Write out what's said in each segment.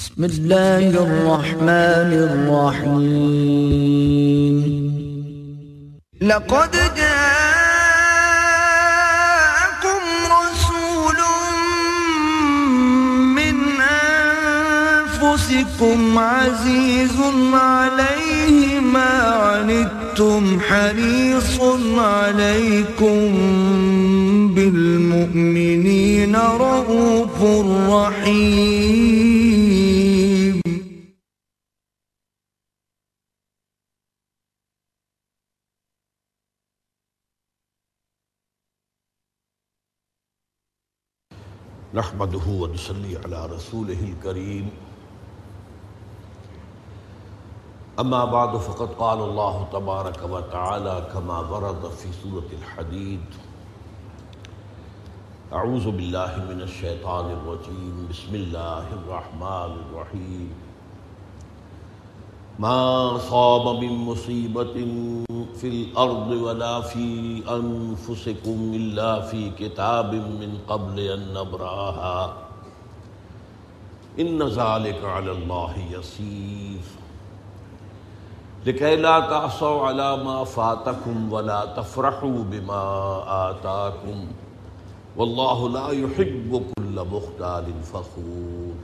بسم الله الرحمن الرحيم. لقد جاءكم رسول من أنفسكم عزيز عليه ما عنتم حريص عليكم بالمؤمنين رؤوف رحيم. نحمده ونصلي على رسوله الكريم أما بعد فقد قال الله تبارك وتعالى كما ورد في سورة الحديد أعوذ بالله من الشيطان الرجيم بسم الله الرحمن الرحيم ما صاب من مصيبة في الأرض ولا في أنفسكم إلا في كتاب من قبل أن نبراها إن ذلك على الله يسير لكي لا تعصوا على ما فاتكم ولا تفرحوا بما آتاكم والله لا يحب كل مختال فخور۔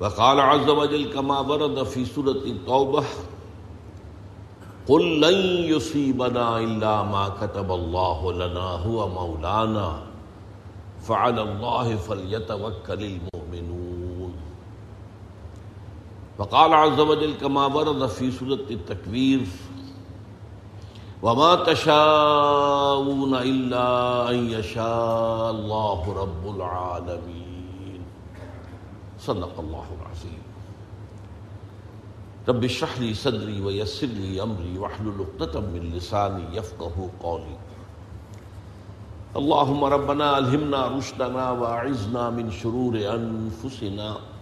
وقال عز وجل كما ورد في سورة التوبة قل لن يصيبنا إلا ما كتب الله لنا هو مولانا فعلى الله فليتوكل المؤمنون۔ وقال عز وجل كما ورد في سورة التكوير، وما تشاءون إلا أن يشاء الله رب العالمين. صدق الله العظيم. رب اشرح لي صدري ويسر لي أمري واحلل عقدة من لساني يفقهوا قولي. اللهم ربنا ألهمنا رشدنا وأعذنا من شرور أنفسنا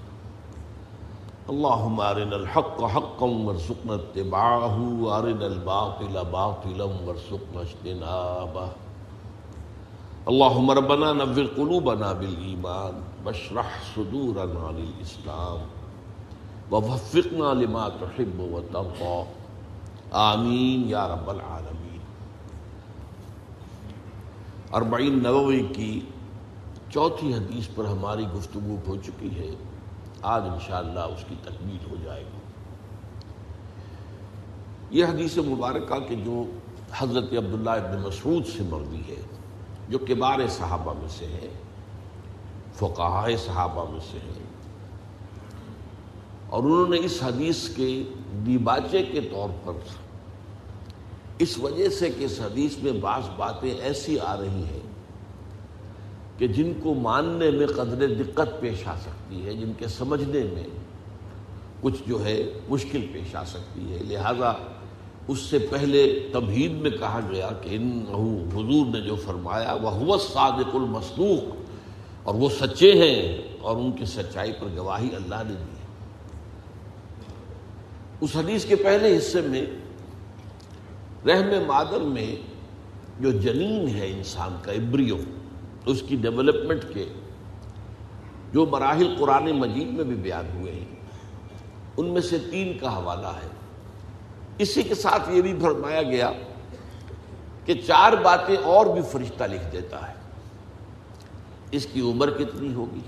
اللهم أرنا الحق حقا وارزقنا اتباعه وأرنا الباطل باطلا وارزقنا اجتنابه اللهم ربنا نور قلوبنا بالإيمان واشرح صدورنا للإسلام ووفقنا لما تحب وترضى۔ آمين يا رب العالمين اربعین نووی کی چوتھی حدیث پر ہماری گفتگو ہو چکی ہے۔ آج انشاءاللہ اس کی تکمیل ہو جائے گی۔ یہ حدیث مبارکہ کے جو حضرت عبداللہ ابن مسعود سے مروی ہے، جو کبار صحابہ میں سے ہے فقہ صحابہ میں سے ہے، اور انہوں نے اس حدیث کے دیباچے کے طور پر، اس وجہ سے کہ اس حدیث میں بعض باتیں ایسی آ رہی ہیں کہ جن کو ماننے میں قدر دقت پیش آ سکتی ہے، جن کے سمجھنے میں کچھ جو ہے مشکل پیش آ سکتی ہے۔ لہذا اس سے پہلے تبہید میں کہا گیا کہ ان حضور نے جو فرمایا وہ صادق المسلوق اور وہ سچے ہیں اور ان کی سچائی پر گواہی اللہ نے دی اس حدیث کے پہلے حصے میں رحم مادر میں جو جنین ہے انسان کا ابریو اس کی ڈیولپمنٹ کے جو مراحل قرآن مجید میں بھی بیان ہوئے ہیں، ان میں سے تین کا حوالہ ہے۔ اسی کے ساتھ یہ بھی فرمایا گیا کہ چار باتیں اور بھی فرشتہ لکھ دیتا ہے۔ اس کی عمر کتنی ہوگی؟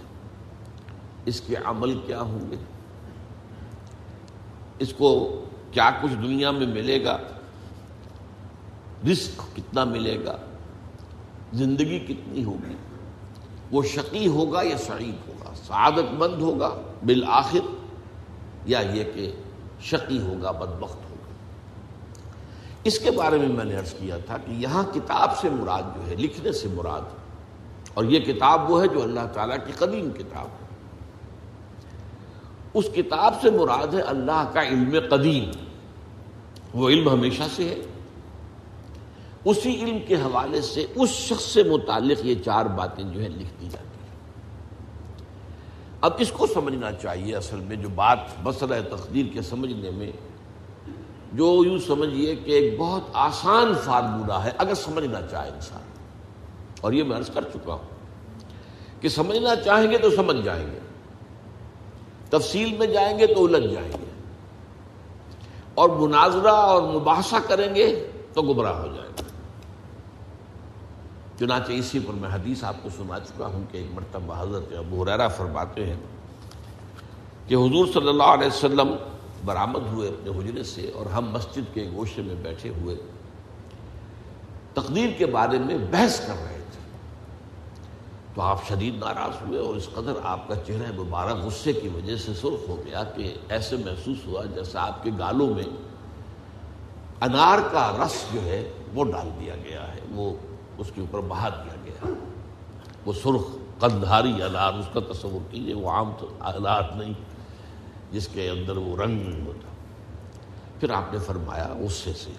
اس کے عمل کیا ہوں گے؟ اس کو کیا کچھ دنیا میں ملے گا؟ رزق کتنا ملے گا؟ زندگی کتنی ہوگی؟ وہ شقی ہوگا یا سعید ہوگا؟ سعادت مند ہوگا بالآخر یا یہ کہ شقی ہوگا، بدبخت ہوگا؟ اس کے بارے میں میں نے عرض کیا تھا کہ یہاں کتاب سے مراد جو ہے، لکھنے سے مراد، اور یہ کتاب وہ ہے جو اللہ تعالیٰ کی قدیم کتاب ہے۔ اس کتاب سے مراد ہے اللہ کا علم قدیم۔ وہ علم ہمیشہ سے ہے۔ اسی علم کے حوالے سے اس شخص سے متعلق یہ چار باتیں جو ہے لکھ دی جاتی ہیں۔ اب اس کو سمجھنا چاہیے اصل میں جو بات مسئلہ تقدیر کے سمجھنے میں، جو یوں سمجھیے کہ ایک بہت آسان فارمولہ ہے، اگر سمجھنا چاہے انسان۔ اور یہ میں عرض کر چکا ہوں کہ سمجھنا چاہیں گے تو سمجھ جائیں گے۔ تفصیل میں جائیں گے تو الجھ جائیں گے۔ اور مناظرہ اور مباحثہ کریں گے تو گمراہ ہو جائیں گے۔ چنانچہ اسی پر میں حدیث آپ کو سنا چکا ہوں کہ ایک مرتبہ حضرت ابو حریرہ فرماتے ہیں کہ حضور صلی اللہ علیہ وسلم برآمد ہوئے اپنے حجرے سے اور ہم مسجد کے گوشے میں بیٹھے ہوئے تقدیر کے بارے میں بحث کر رہے تھے۔ تو آپ شدید ناراض ہوئے اور اس قدر آپ کا چہرہ مبارک غصے کی وجہ سے سرخ ہو گیا کہ ایسے محسوس ہوا جیسا آپ کے گالوں میں انار کا رس جو ہے وہ ڈال دیا گیا ہے۔ وہ اس کے اوپر بہا دیا گیا۔ وہ سرخ قندھاری انار اس کا تصور کیجیے وہ عام انار نہیں، جس کے اندر وہ رنگ نہیں ہوتا۔ پھر آپ نے فرمایا، غصے سے،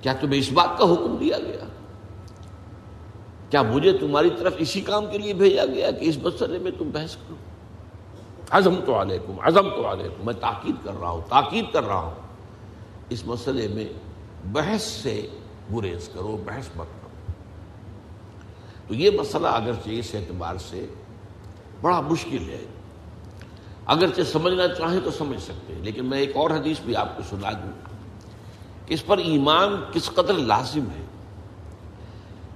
کیا تمہیں اس بات کا حکم دیا گیا؟ کیا مجھے تمہاری طرف اسی کام کے لیے بھیجا گیا کہ اس مسئلے میں تم بحث کرو؟ عزم تو علیکم عزم تو علیکم، میں تاکید کر رہا ہوں، تاکید کر رہا ہوں۔ اس مسئلے میں بحث سے گریز کرو، بحث مت تو یہ مسئلہ اگرچہ اس اعتبار سے بڑا مشکل ہے۔ اگرچہ سمجھنا چاہیں تو سمجھ سکتے ہیں، لیکن میں ایک اور حدیث بھی آپ کو سنا دوں کہ اس پر ایمان کس قدر لازم ہے۔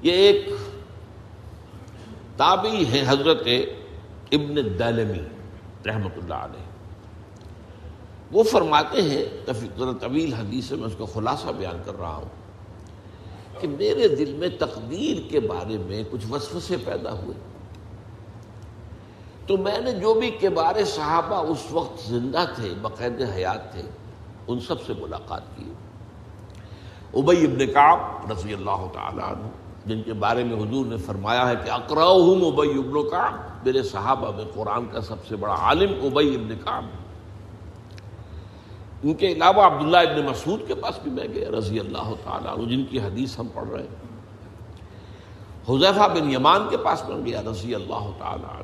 یہ ایک تابعی ہے حضرت ابن دلمی رحمت اللہ علیہ۔ وہ فرماتے ہیں طویل حدیث سے میں اس کا خلاصہ بیان کر رہا ہوں۔ کہ میرے دل میں تقدیر کے بارے میں کچھ وسوسے پیدا ہوئے۔ تو میں نے جو بھی کبار صحابہ اس وقت زندہ تھے باقاعد حیات تھے، ان سب سے ملاقات کی۔ ابئی ابن کعب رضی اللہ تعالیٰ عنہ، جن کے بارے میں حضور نے فرمایا ہے کہ اقراؤہم ابئی ابن کعب، میرے صحابہ میں قرآن کا سب سے بڑا عالم ابئی ابن کعب۔ ان کے علاوہ عبداللہ ابن مسعود کے پاس بھی میں گیا رضی اللہ تعالیٰ عنہ، جن کی حدیث ہم پڑھ رہے ہیں۔ حضیفہ بن یمان کے پاس میں گیا رضی اللہ تعالیٰ عنہ۔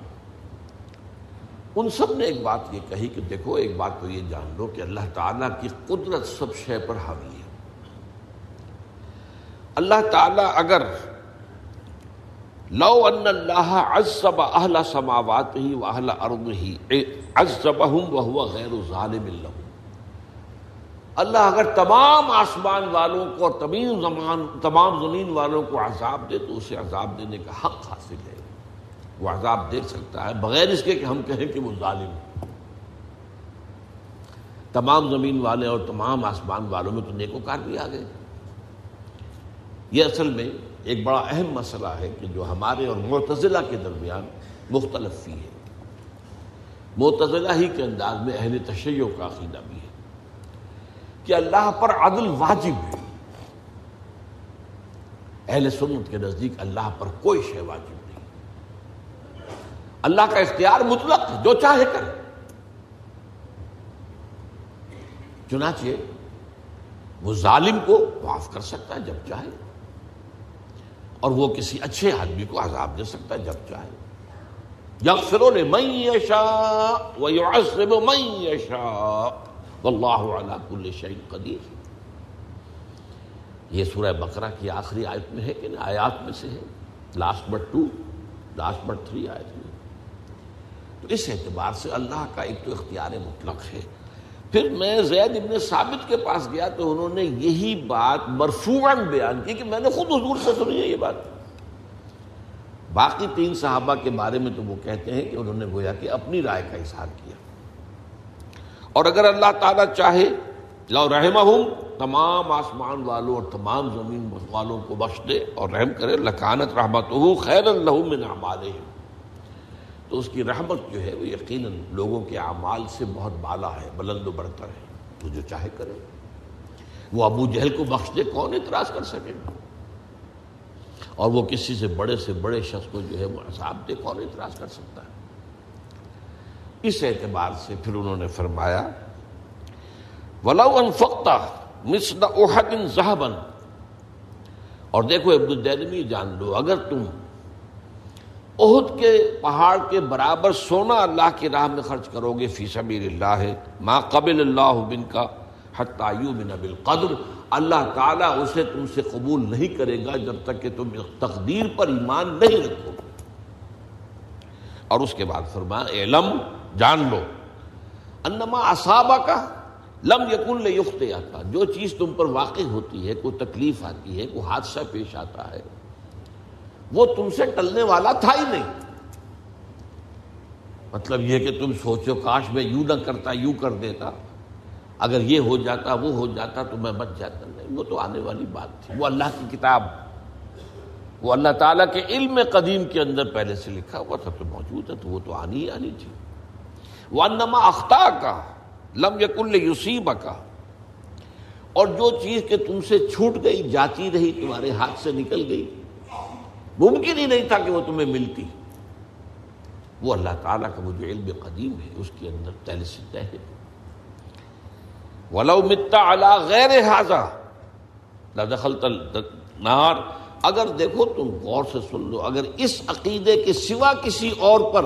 ان سب نے ایک بات یہ کہی کہ دیکھو، ایک بات تو یہ جان لو کہ اللہ تعالیٰ کی قدرت سب شے پر حاوی ہے۔ اللہ تعالیٰ اگر لو ان اللہ عزب اہل سماوات ہی و اہل ارض ہی عزبہم وہو غیر ظالم اللہ اللہ اگر تمام آسمان والوں کو اور تمام زمان تمام زمین والوں کو عذاب دے تو اسے عذاب دینے کا حق حاصل ہے۔ وہ عذاب دے سکتا ہے، بغیر اس کے کہ ہم کہیں کہ وہ ظالم ہے۔ تمام زمین والے اور تمام آسمان والوں میں تو نیکوکار بھی آ گئے۔ یہ اصل میں ایک بڑا اہم مسئلہ ہے کہ جو ہمارے اور معتزلہ کے درمیان مختلف فی ہے۔ معتزلہ ہی کے انداز میں اہل تشیع کا عقیدہ بھی ہے۔ کہ اللہ پر عدل واجب ہے۔ اہل سنت کے نزدیک اللہ پر کوئی شے واجب نہیں۔ اللہ کا اختیار مطلق جو چاہے کرے۔ چنانچہ وہ ظالم کو معاف کر سکتا ہے جب چاہے، اور وہ کسی اچھے آدمی کو عذاب دے سکتا ہے جب چاہے۔ یغفر لمن یشاء ویعذب من یشاء۔ واللہ علی کل شیء قدیر۔ یہ سورہ بقرہ کی آخری آیت میں ہے کہ آیات میں سے ہے۔ Last but two last but three آیت میں۔ تو اس اعتبار سے اللہ کا ایک تو اختیار مطلق ہے۔ پھر میں زید ابن ثابت کے پاس گیا تو انہوں نے یہی بات مرفوعاً بیان کی کہ میں نے خود حضور سے سنی ہے یہ بات۔ باقی تین صحابہ کے بارے میں تو وہ کہتے ہیں کہ انہوں نے گویا کہ اپنی رائے کا اظہار کیا۔ اور اگر اللہ تعالیٰ چاہے، لو رحمہ ہوں تمام آسمان والوں اور تمام زمین والوں کو بخش دے اور رحم کرے، لکانت رحمت ہو خیر اللہ من اعمالہم۔ تو اس کی رحمت جو ہے، وہ یقیناً لوگوں کے اعمال سے بہت بالا ہے، بلند و برتر ہے۔ تو جو چاہے کرے۔ وہ ابو جہل کو بخش دے، کون اعتراض کر سکے؟ اور وہ کسی سے بڑے سے بڑے شخص کو جو ہے، وہ عذاب دے، کون اعتراض کر سکتا ہے؟ اس اعتبار سے پھر انہوں نے فرمایا، ولو انفقتا مثل احد ذهبا۔ اور دیکھو، ابن الدینمی جان لو، اگر تم عہد کے پہاڑ کے برابر سونا اللہ کی راہ میں خرچ کرو گے فی سبیل اللہ ہے ما قبل اللہ بن کا حتیو بن بالقدر۔ اللہ تعالیٰ اسے تم سے قبول نہیں کرے گا جب تک کہ تم تقدیر پر ایمان نہیں رکھو۔ اور اس کے بعد فرمایا علم جان لو۔ انما اصابہ کا لم یقن یخت کا جو چیز تم پر واقع ہوتی ہے، کوئی تکلیف آتی ہے، کوئی حادثہ پیش آتا ہے، وہ تم سے ٹلنے والا تھا ہی نہیں۔ مطلب یہ کہ تم سوچو، کاش میں یوں نہ کرتا، یوں کر دیتا۔ اگر یہ ہو جاتا، وہ ہو جاتا، تو میں بچ جاتا۔ نہیں، وہ تو آنے والی بات تھی۔ وہ اللہ کی کتاب۔ وہ اللہ تعالیٰ کے علم قدیم کے اندر پہلے سے لکھا ہوا تھا، تو موجود ہے، تو وہ تو آنی ہی آنی تھی۔ وہ اختہ کا لم یقل یوسیب کا اور جو چیز کہ تم سے چھوٹ گئی، جاتی رہی، تمہارے ہاتھ سے نکل گئی، ممکن ہی نہیں تھا کہ وہ تمہیں ملتی۔ وہ اللہ تعالیٰ کا وہ جو علم قدیم ہے، اس کے اندر تیل ہے۔ ولو متا اللہ غیر حاضہ دخل نار اگر دیکھو، تم غور سے سن لو، اگر اس عقیدے کے سوا کسی اور پر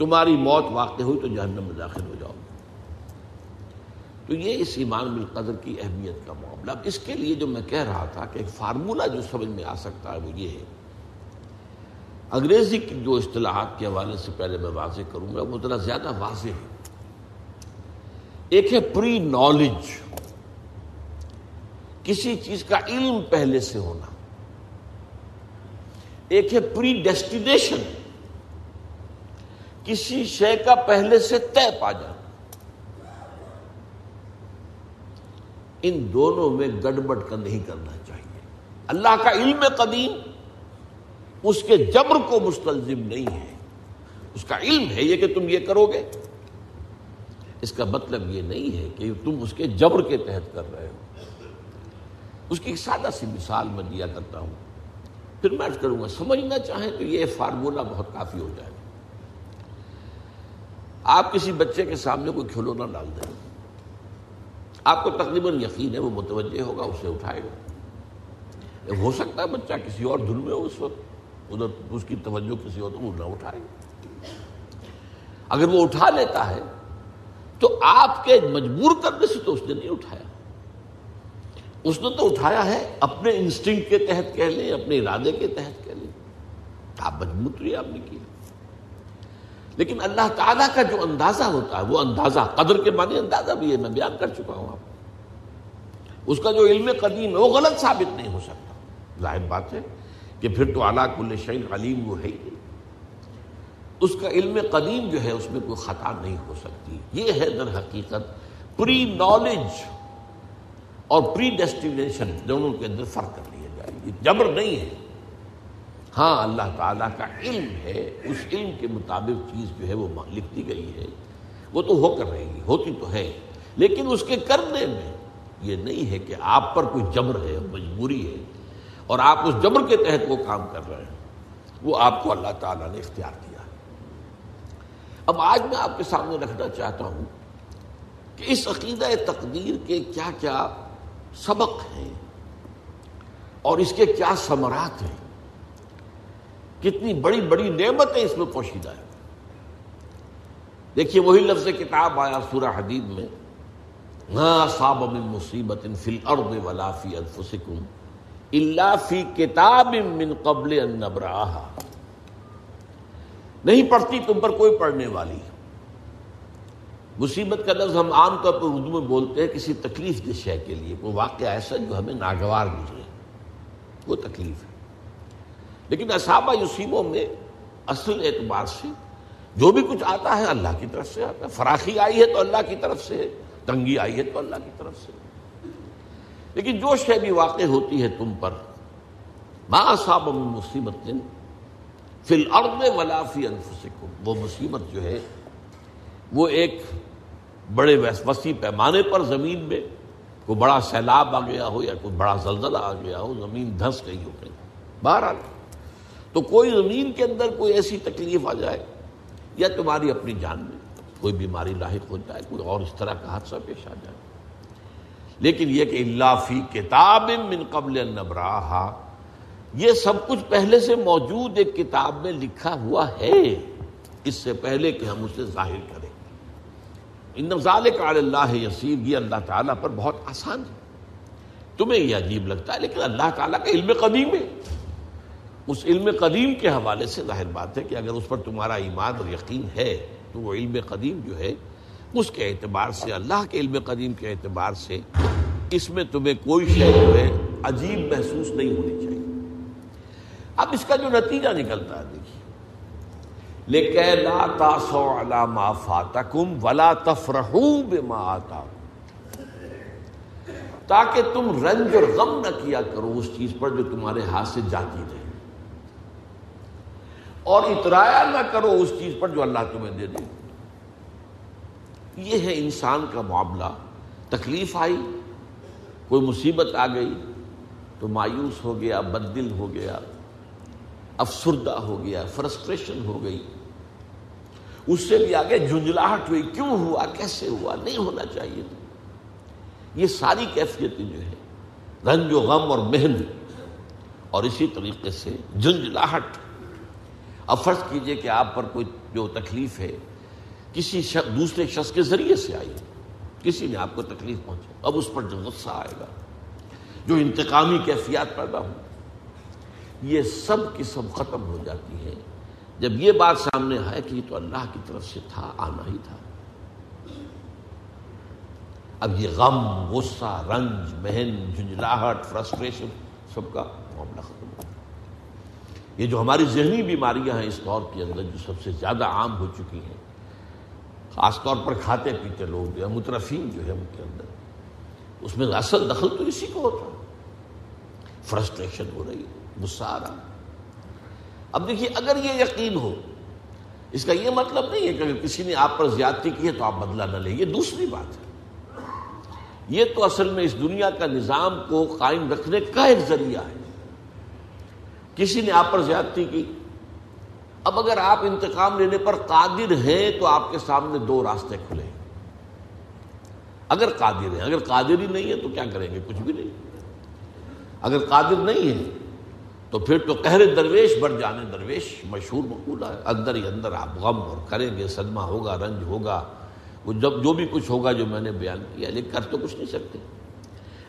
تمہاری موت واقع ہوئی تو جہنم میں داخل ہو جاؤ۔ تو یہ اس ایمان بالقدر کی اہمیت کا معاملہ۔ اس کے لیے جو میں کہہ رہا تھا کہ ایک فارمولہ جو سمجھ میں آ سکتا ہے وہ یہ ہے۔ انگریزی کی جو اصطلاحات کے حوالے سے پہلے میں واضح کروں گا، وہ ذرا زیادہ واضح ہے۔ ایک ہے پری نالج کسی چیز کا علم پہلے سے ہونا۔ ایک ہے پری ڈیسٹینیشن کسی شے کا پہلے سے طے پا جانا ان دونوں میں گڑبڑ کا نہیں کرنا چاہیے۔ اللہ کا علم قدیم، اس کے جبر کو مستلزم نہیں ہے۔ اس کا علم ہے یہ کہ تم یہ کرو گے۔ اس کا مطلب یہ نہیں ہے کہ تم اس کے جبر کے تحت کر رہے ہو۔ اس کی ایک سادہ سی مثال میں دیا کرتا ہوں۔ پھر میں کروں گا، سمجھنا چاہیں تو یہ فارمولہ بہت کافی ہو جائے گا۔ آپ کسی بچے کے سامنے کوئی کھلونا ڈال دیں۔ آپ کو تقریباً یقین ہے وہ متوجہ ہوگا، اسے اٹھائے گا۔ ہو سکتا ہے بچہ کسی اور دھن میں ہو اس وقت، ادھر اس کی توجہ کسی اور تو وہ نہ اٹھائے۔ اگر وہ اٹھا لیتا ہے، تو آپ کے مجبور کرنے سے تو اس نے نہیں اٹھایا۔ اس نے تو اٹھایا ہے اپنے انسٹنگ کے تحت کہہ لیں، اپنے ارادے کے تحت کہہ لیں۔ آپ مجبور تو آپ نے کیا۔ لیکن اللہ تعالیٰ کا جو اندازہ ہوتا ہے، وہ اندازہ قدر کے معنی اندازہ بھی ہے، میں بیان کر چکا ہوں آپ اس کا جو علم قدیم ہے، وہ غلط ثابت نہیں ہو سکتا۔ ظاہر بات ہے کہ پھر تو اعلیٰ کل شعین علیم وہ ہے ہی اس کا علم قدیم جو ہے، اس میں کوئی خطا نہیں ہو سکتی۔ یہ ہے در حقیقت پری نالج اور پری ڈیسٹینیشن دونوں کے اندر فرق کر لیا جائے۔ یہ جبر نہیں ہے۔ ہاں اللہ تعالیٰ کا علم ہے، اس علم کے مطابق چیز جو ہے وہ لکھ دی گئی ہے۔ وہ تو ہو کر رہے گی، ہوتی تو ہے۔ لیکن اس کے کرنے میں یہ نہیں ہے کہ آپ پر کوئی جبر ہے، مجبوری ہے اور آپ اس جبر کے تحت وہ کام کر رہے ہیں۔ وہ آپ کو اللہ تعالیٰ نے اختیار کیا۔ اب آج میں آپ کے سامنے رکھنا چاہتا ہوں کہ اس عقیدہ تقدیر کے کیا کیا سبق ہیں اور اس کے کیا ثمرات ہیں۔ کتنی بڑی بڑی نعمتیں اس میں پوشیدہ ہیں۔ دیکھیے وہی لفظ کتاب آیا سورہ حدید میں صاب من مصیبت فی الارض ولا فی انفسکم الا فی کتاب من قبل ان نبراہا نہیں پڑھتی تم پر کوئی پڑھنے والی۔ مصیبت کا لفظ ہم عام طور پر اردو میں بولتے ہیں کسی تکلیف کے شے کے لیے کوئی واقعہ ایسا جو ہمیں ناگوار گزرے۔ وہ تکلیف ہے۔ لیکن اصابہ یوسیبوں میں اصل اعتبار سے جو بھی کچھ آتا ہے اللہ کی طرف سے آتا ہے۔ فراخی آئی ہے تو اللہ کی طرف سے تنگی آئی ہے تو اللہ کی طرف سے لیکن جو شے بھی واقع ہوتی ہے تم پر ماں صاب مصیبت فی الارض ولا فی انفسکم۔ وہ مصیبت جو ہے، وہ ایک بڑے وسیع پیمانے پر زمین میں کوئی بڑا سیلاب آ گیا ہو یا کوئی بڑا زلزلہ آ گیا ہو، زمین دھنس گئی ہو کہیں۔ باہر تو کوئی زمین کے اندر کوئی ایسی تکلیف آ جائے یا تمہاری اپنی جان میں کوئی بیماری لاحق ہو جائے، کوئی اور اس طرح کا حادثہ پیش آ جائے۔ لیکن یہ کہ اللہ فی کتاب من قبل نبراہا، یہ سب کچھ پہلے سے موجود ایک کتاب میں لکھا ہوا ہے۔ اس سے پہلے کہ ہم اسے ظاہر کریں۔ اللہ یسیر، یہ اللہ تعالیٰ پر بہت آسان ہے۔ تمہیں یہ عجیب لگتا ہے، لیکن اللہ تعالیٰ کا علم قدیم ہے۔ اس علم قدیم کے حوالے سے ظاہر بات ہے کہ اگر اس پر تمہارا ایمان اور یقین ہے، تو وہ علم قدیم جو ہے، اس کے اعتبار سے، اللہ کے علم قدیم کے اعتبار سے، اس میں تمہیں کوئی شے جو ہے عجیب محسوس نہیں ہونی چاہیے۔ اب اس کا جو نتیجہ نکلتا ہے، دیکھیے۔ لا تاسو علی ما فاتکم ولا تفرحوا بما آتاکم۔ تاکہ تم رنج اور غم نہ کیا کرو اس چیز پر جو تمہارے ہاتھ سے جاتی رہے۔ اور اترایا نہ کرو اس چیز پر جو اللہ تمہیں دے دے۔ یہ ہے انسان کا معاملہ۔ تکلیف آئی، کوئی مصیبت آ گئی، تو مایوس ہو گیا بد دل ہو گیا، افسردہ ہو گیا، فرسٹریشن ہو گئی۔ اس سے بھی آگے جھنجھلاہٹ ہوئی، کیوں ہوا، کیسے ہوا؟ نہیں ہونا چاہیے۔ تھا یہ ساری کیفیتیں جو ہے رنج و غم اور محنت اور اسی طریقے سے جھنجھلاہٹ۔ اب فرض کیجیے کہ آپ پر کوئی جو تکلیف ہے، کسی شخص، دوسرے شخص کے ذریعے سے آئی کسی نے آپ کو تکلیف پہنچی اب اس پر جو غصہ آئے گا، جو انتقامی کیفیات پیدا ہوں، یہ سب کی سب ختم ہو جاتی ہے۔ جب یہ بات سامنے آئے کہ یہ تو اللہ کی طرف سے تھا، آنا ہی تھا۔ اب یہ غم، غصہ، رنج بہن جھنجھلاہٹ، فرسٹریشن، سب کا معاملہ ختم ہو یہ جو ہماری ذہنی بیماریاں ہیں اس دور کے اندر جو سب سے زیادہ عام ہو چکی ہیں، خاص طور پر کھاتے پیتے لوگ جو ہے مترفین جو ہے ان کے اندر، اس میں اصل دخل تو اسی کو ہوتا فرسٹریشن ہو رہی ہے، غصہ آ رہا اب دیکھیے، اگر یہ یقین ہو، اس کا یہ مطلب نہیں ہے کہ اگر کسی نے آپ پر زیادتی کی ہے تو آپ بدلہ نہ لیں، یہ دوسری بات ہے۔ یہ تو اصل میں اس دنیا کا نظام کو قائم رکھنے کا ایک ذریعہ ہے۔ کسی نے آپ پر زیادتی کی؟ اب اگر آپ انتقام لینے پر قادر ہیں تو آپ کے سامنے دو راستے کھلے اگر قادر ہیں، اگر قادر ہی نہیں ہے تو کیا کریں گے؟ کچھ بھی نہیں۔ اگر قادر نہیں ہے تو پھر تو قہر درویش، بڑھ جانے درویش، مشہور مقولہ ہے، اندر ہی اندر آپ غم اور کریں گے، صدمہ ہوگا، رنج ہوگا، وہ جب جو بھی کچھ ہوگا جو میں نے بیان کیا، لیکن کر تو کچھ نہیں سکتے۔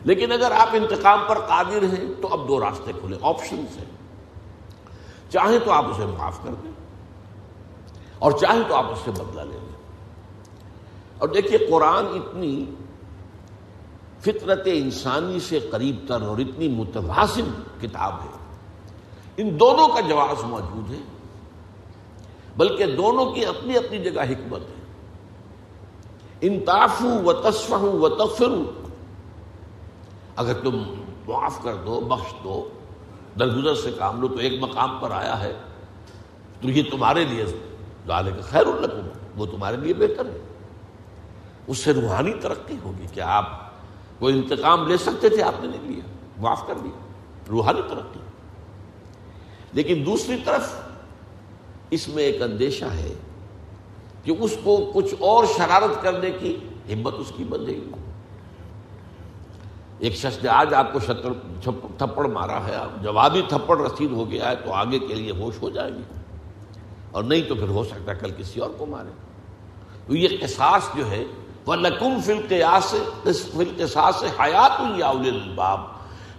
لیکن اگر آپ انتقام پر قادر ہیں تو اب دو راستے کھلے آپشنس ہیں۔ چاہیں تو آپ اسے معاف کر دیں اور چاہیں تو آپ اس سے بدلہ لے لیں۔ اور دیکھیے قرآن اتنی فطرت انسانی سے قریب تر اور اتنی متوازن کتاب ہے۔ ان دونوں کا جواز موجود ہے، بلکہ دونوں کی اپنی اپنی جگہ حکمت ہے۔ انتاف و تصف و تفر اگر تم معاف کر دو، بخش دو درگزر سے کام لو تو ایک مقام پر آیا ہے تو یہ تمہارے لیے ڈالے کا خیر الرقم وہ تمہارے لیے بہتر ہے۔ اس سے روحانی ترقی ہوگی کہ آپ کوئی انتقام لے سکتے تھے، آپ نے نہیں لیا، معاف کر دیا۔ روحانی ترقی۔ لیکن دوسری طرف اس میں ایک اندیشہ ہے کہ اس کو کچھ اور شرارت کرنے کی ہمت اس کی بندے گی۔ ایک شخص نے آج آپ کو تھپڑ مارا ہے جوابی تھپڑ رسید ہو گیا ہے تو آگے کے لیے ہوش ہو جائے گی۔ اور نہیں تو پھر ہو سکتا ہے کل کسی اور کو مارے۔ تو یہ قصاص جو ہے وہ لکم فل قصاص حیات الباب۔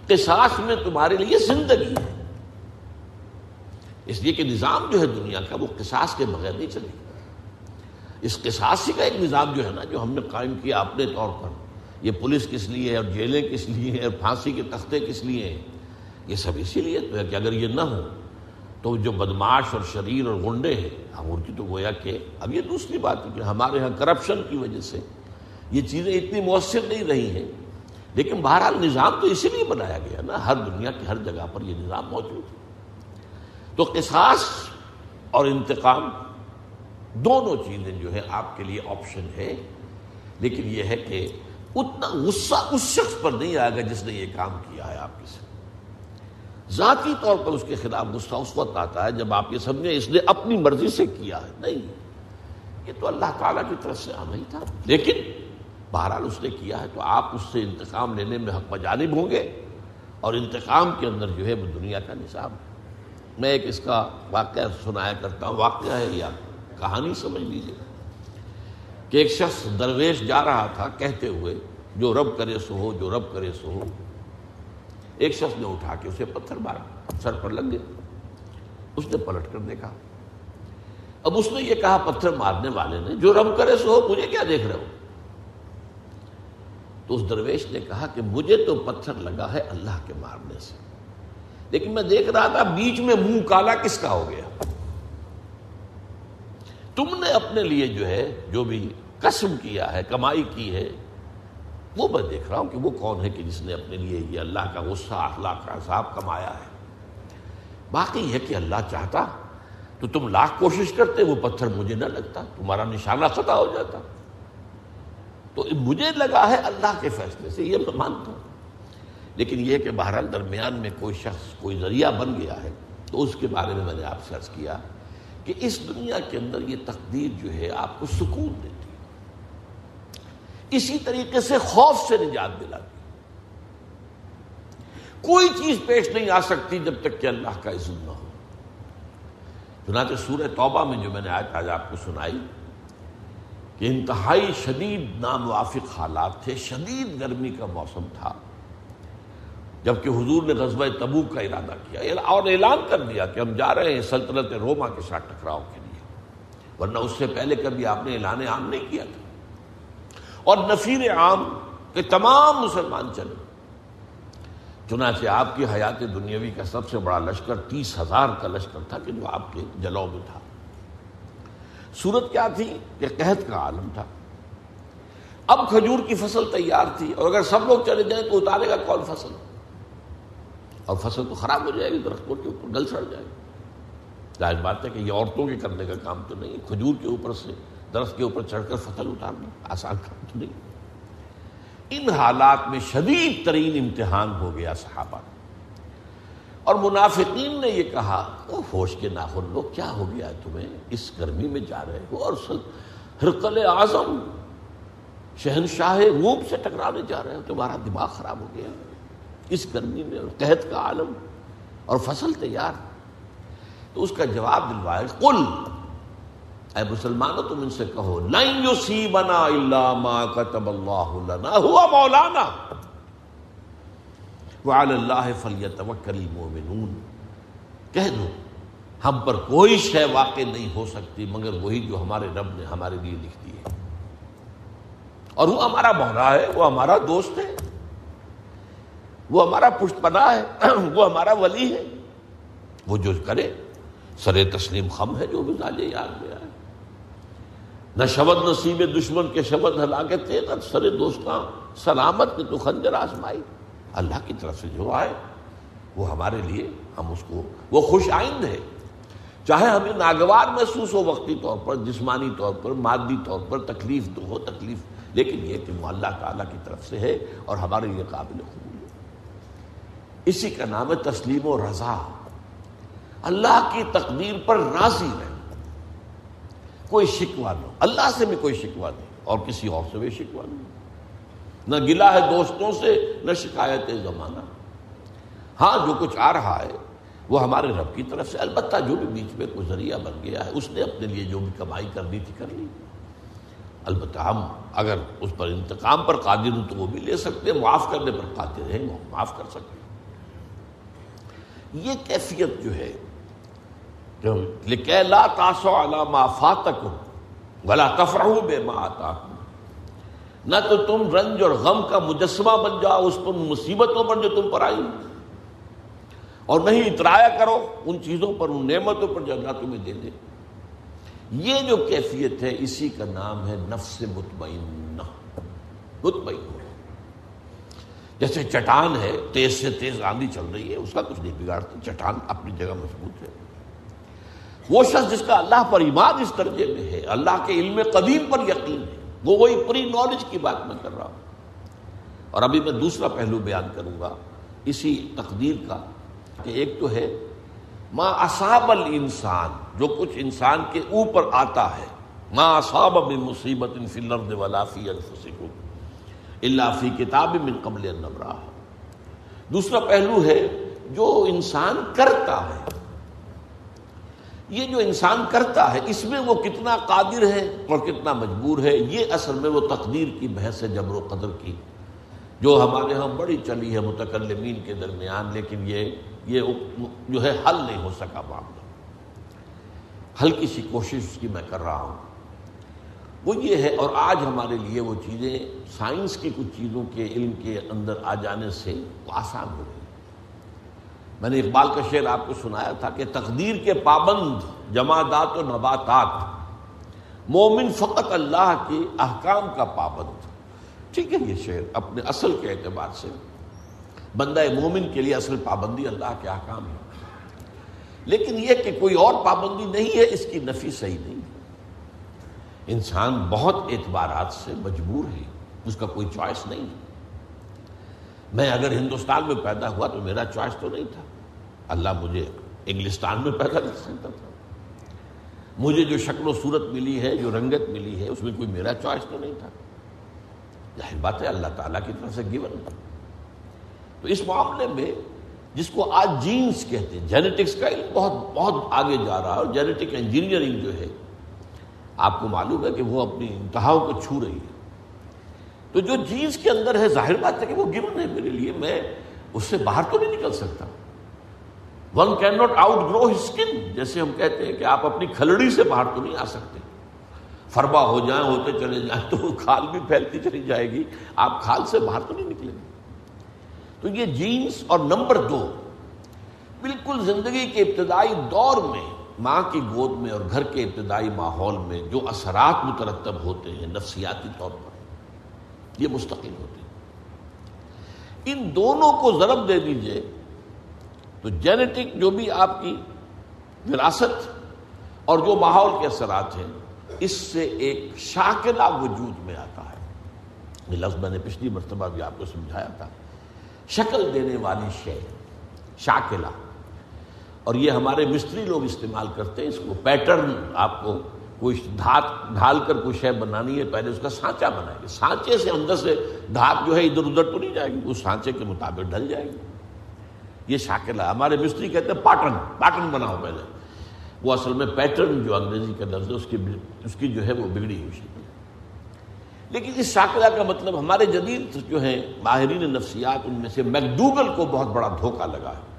قصاص میں تمہارے لیے زندگی ہے۔ اس لیے کہ نظام جو ہے دنیا کا، وہ قصاص کے بغیر نہیں چلے گا۔ اس قصاصی کا ایک نظام جو ہے نا، جو ہم نے قائم کیا اپنے طور پر یہ پولیس کس لیے ہے اور جیلیں کس لیے ہیں اور پھانسی کے تختے کس لیے ہیں؟ یہ سب اسی لیے تو ہے کہ اگر یہ نہ ہو، تو جو بدماش اور شریر اور گنڈے ہیں، ہم ان کی تو گویا کہ اب یہ دوسری بات ہے کہ ہمارے یہاں کرپشن کی وجہ سے یہ چیزیں اتنی مؤثر نہیں رہی ہیں۔ لیکن بہرحال نظام تو اسی لیے بنایا گیا نا، ہر دنیا کی ہر جگہ پر یہ نظام موجود ہے۔ تو قصاص اور انتقام دونوں چیزیں جو ہے آپ کے لیے آپشن ہے لیکن یہ ہے کہ اتنا غصہ اس شخص پر نہیں آئے گا جس نے یہ کام کیا ہے آپ کے ساتھ۔ ذاتی طور پر اس کے خلاف غصہ اس وقت آتا ہے جب آپ یہ سمجھیں اس نے اپنی مرضی سے کیا ہے۔ نہیں، یہ تو اللہ تعالیٰ کی طرف سے آنا ہی تھا۔ لیکن بہرحال اس نے کیا ہے تو آپ اس سے انتقام لینے میں حق بجانب ہوں گے اور انتقام کے اندر جو ہے وہ دنیا کا نصاب ہے۔ میں ایک اس کا واقعہ سنایا کرتا ہوں۔ واقعہ ہے یا کہانی سمجھ لیجیے کہ ایک شخص درویش جا رہا تھا کہتے ہوئے، جو رب کرے سو ہو، جو رب کرے سو ہو۔ ایک شخص نے اٹھا کے اسے پتھر مارا، سر پر لگ گیا اس نے پلٹ کر دیکھا۔ اب اس نے یہ کہا، پتھر مارنے والے نے، جو رب کرے سو ہو، مجھے کیا دیکھ رہے ہو؟ تو اس درویش نے کہا کہ مجھے تو پتھر لگا ہے اللہ کے مارنے سے۔ لیکن میں دیکھ رہا تھا، بیچ میں منہ کالا کس کا ہو گیا؟ تم نے اپنے لیے جو ہے، جو بھی قسم کیا ہے، کمائی کی ہے۔ وہ میں دیکھ رہا ہوں کہ وہ کون ہے کہ جس نے اپنے لیے یہ اللہ کا غصہ، اخلاق کا حساب کمایا ہے۔ باقی ہے کہ اللہ چاہتا تو تم لاکھ کوشش کرتے، وہ پتھر مجھے نہ لگتا، تمہارا نشانہ خطا ہو جاتا۔ تو مجھے لگا ہے اللہ کے فیصلے سے یہ میں مانتا ہوں۔ لیکن یہ کہ بہرحال درمیان میں کوئی شخص، کوئی ذریعہ بن گیا ہے، تو اس کے بارے میں میں نے آپ سے عرض کیا کہ اس دنیا کے اندر یہ تقدیر جو ہے، آپ کو سکون دیتی اسی طریقے سے خوف سے نجات دلاتی۔ کوئی چیز پیش نہیں آ سکتی جب تک کہ اللہ کا عزم نہ ہو۔ چنانچہ سورہ توبہ میں جو میں نے آج آج آپ کو سنائی کہ انتہائی شدید ناموافق حالات تھے، شدید گرمی کا موسم تھا۔ جبکہ حضور نے غزوہ تبوک کا ارادہ کیا، اور اعلان کر دیا کہ ہم جا رہے ہیں سلطنت روما کے ساتھ ٹکراؤ کے لیے۔ ورنہ اس سے پہلے کبھی آپ نے اعلان عام نہیں کیا تھا۔ اور نفیر عام کے تمام مسلمان چلے چنانچہ آپ کی حیات دنیاوی کا سب سے بڑا لشکر تیس ہزار کا لشکر تھا کہ جو آپ کے جلو میں تھا۔ صورت کیا تھی؟ کہ قحط کا عالم تھا۔ اب کھجور کی فصل تیار تھی اور اگر سب لوگ چلے جائیں تو اتارے گا کون فصل؟ اور فصل تو خراب ہو جائے گی، درختوں کے اوپر گل سڑ جائے گی۔ ظاہر بات ہے کہ یہ عورتوں کے کرنے کا کام تو نہیں، کھجور کے اوپر سے درخت کے اوپر چڑھ کر فصل اتارنا آسان کام تو نہیں۔ ان حالات میں شدید ترین امتحان ہو گیا صحابہ۔ اور منافقین نے یہ کہا او ہوش کے ناخن لو کیا ہو گیا ہے تمہیں؟ اس گرمی میں جا رہے ہو اور ہرقل اعظم، شہنشاہ روپ سے ٹکرانے جا رہے ہو، تمہارا دماغ خراب ہو گیا۔ اس گرمی میں اور قحط کا عالم اور فصل تیار۔ تو اس کا جواب دلوائے، قل اے مسلمانوں، تم ان سے کہو، لن یصیبنا الا ما كتب الله لنا هو مولانا۔ وعلى الله فليتوكل المؤمنون۔ کہہ دو، ہم پر کوئی شے واقع نہیں ہو سکتی، مگر وہی جو ہمارے رب نے ہمارے لیے لکھ دی ہے۔ اور وہ ہمارا مولا ہے، وہ ہمارا دوست ہے۔ وہ ہمارا پشت پناہ ہے، وہ ہمارا ولی ہے۔ وہ جو کرے سر تسلیم خم ہے جو بھی لاجے یاد میں آئے۔ نہ شبد نصیب دشمن کے شبد ہلاکت تھے نہ سر دوستاں، سلامت کے تو خنجر آزمائی۔ اللہ کی طرف سے جو آئے، وہ ہمارے لیے ہم اس کو، وہ خوش آئند ہے۔ چاہے ہمیں ناگوار محسوس ہو وقتی طور پر، جسمانی طور پر، مادی طور پر، تکلیف تو ہو تکلیف، لیکن یہ کہ وہ اللہ تعالیٰ کی طرف سے ہے اور ہمارے لیے قابل قبول ہے۔ اسی کا نام ہے تسلیم و رضا۔ اللہ کی تقدیر پر راضی رہے کوئی شکوا نہ اللہ سے بھی کوئی شکوا نہیں۔ اور کسی اور سے بھی شکوا نہیں۔ نہ گلا ہے دوستوں سے، نہ شکایت زمانہ۔ ہاں جو کچھ آ رہا ہے، وہ ہمارے رب کی طرف سے، البتہ جو بھی بیچ میں کوئی ذریعہ بن گیا ہے، اس نے اپنے لیے جو بھی کمائی کرنی تھی، کر لی۔ البتہ ہم اگر اس پر انتقام پر قادر ہوں تو وہ بھی لے سکتے ہیں، معاف کرنے پر قادر ہیں، معاف کر سکتے یہ کیفیت جو ہے لا تاسو علامہ فاتک بلا تفرح بے ماتا نہ تو تم رنج اور غم کا مجسمہ بن جاؤ اس پر مصیبتوں پر جو تم پر آئی۔ اور نہیں اترایا کرو ان چیزوں پر، ان نعمتوں پر جو اللہ تمہیں دے دے۔ یہ جو کیفیت ہے، اسی کا نام ہے نفس مطمئن مطمئن جیسے چٹان ہے، تیز سے تیز آندھی چل رہی ہے، اس کا کچھ نہیں بگاڑتی، چٹان اپنی جگہ مضبوط ہے۔ وہ شخص جس کا اللہ پر ایمان اس درجے میں ہے، اللہ کے علم قدیم پر یقین ہے، وہ وہی پوری نالج کی بات میں کر رہا ہوں۔ اور ابھی میں دوسرا پہلو بیان کروں گا، اسی تقدیر کا کہ ایک تو ہے، ما اصاب الانسان، جو کچھ انسان کے اوپر آتا ہے، ما اصاب من مصیبت فی الارض ولا فی انفسکم، الا فی کتاب من قبل ان دوسرا پہلو ہے، جو انسان کرتا ہے یہ جو انسان کرتا ہے، اس میں وہ کتنا قادر ہے اور کتنا مجبور ہے، یہ اصل میں وہ تقدیر کی بحث ہے، جبر و قدر کی۔ جو ہمارے ہاں بڑی چلی ہے متکلمین کے درمیان، لیکن یہ یہ جو ہے، حل نہیں ہو سکا معاملہ۔ ہلکی سی کوشش اس کی میں کر رہا ہوں۔ وہ یہ ہے، اور آج ہمارے لیے وہ چیزیں، سائنس کی کچھ چیزوں کے علم کے اندر آ جانے سے آسان ہو گئی۔ میں نے اقبال کا شعر آپ کو سنایا تھا کہ تقدیر کے پابند جمادات و نباتات مومن فقط اللہ کے احکام کا پابند ٹھیک ہے یہ شعر اپنے اصل کے اعتبار سے بندہ مومن کے لیے اصل پابندی اللہ کے احکام ہے۔ لیکن یہ کہ کوئی اور پابندی نہیں ہے، اس کی نفی صحیح نہیں۔ انسان بہت اعتبارات سے مجبور ہے، اس کا کوئی چوائس نہیں۔ میں اگر ہندوستان میں پیدا ہوا تو میرا چوائس تو نہیں تھا۔ اللہ مجھے انگلستان میں پیدا کر سکتا تھا۔ مجھے جو شکل و صورت ملی ہے، جو رنگت ملی ہے، اس میں کوئی میرا چوائس تو نہیں تھا۔ ظاہر بات ہے، اللہ تعالیٰ کی طرف سے گیون تھا۔ تو اس معاملے میں جس کو آج جینس کہتے ہیں جینیٹکس کا علم بہت بہت آگے جا رہا ہے اور جینیٹک انجینئرنگ جو ہے، آپ کو معلوم ہے کہ وہ اپنی انتہاؤں کو چھو رہی ہے۔ تو جو جینس کے اندر ہے، ظاہر بات ہے کہ وہ گیون ہے میرے لیے، میں اس سے باہر تو نہیں نکل سکتا۔ One can not outgrow skin جیسے ہم کہتے ہیں کہ آپ اپنی کھلڑی سے باہر تو نہیں آ سکتے۔ فربا ہو جائیں، ہوتے چلے جائیں تو کھال بھی پھیلتی چلی جائے گی۔ آپ کھال سے باہر تو نہیں نکلیں گے۔ تو یہ جینس اور نمبر دو، بالکل زندگی کے ابتدائی دور میں، ماں کی گود میں اور گھر کے ابتدائی ماحول میں جو اثرات مترتب ہوتے ہیں نفسیاتی طور پر، یہ مستقل ہوتے ہیں۔ ان دونوں کو ضرب دے دیجیے تو جینیٹک جو بھی آپ کی وراثت اور جو ماحول کے اثرات ہیں، اس سے ایک شاکلہ وجود میں آتا ہے۔ یہ لفظ میں نے پچھلی مرتبہ بھی آپ کو سمجھایا تھا۔ شکل دینے والی شے، شاکلہ۔ اور یہ ہمارے مستری لوگ استعمال کرتے ہیں، اس کو پیٹرن آپ کو کوئی دھات ڈھال کر کوئی شے بنانی ہے، پہلے اس کا سانچا بنائیں گے۔ سانچے سے اندر سے دھات جو ہے ادھر ادھر تو نہیں جائے گی اس سانچے کے مطابق ڈھل جائے گی۔ یہ شاکلہ ہمارے مستری کہتے ہیں پاٹن پاٹن بناؤ پہلے۔ وہ اصل میں پیٹرن جو انگریزی کا لفظ ہے، اس کی اس کی جو ہے وہ بگڑی ہوئی شکل۔ لیکن اس شاکلہ کا مطلب ہمارے جدید جو ہیں، ماہرین نفسیات، ان میں سے میکڈوگل کو بہت بڑا دھوکہ لگا ہے۔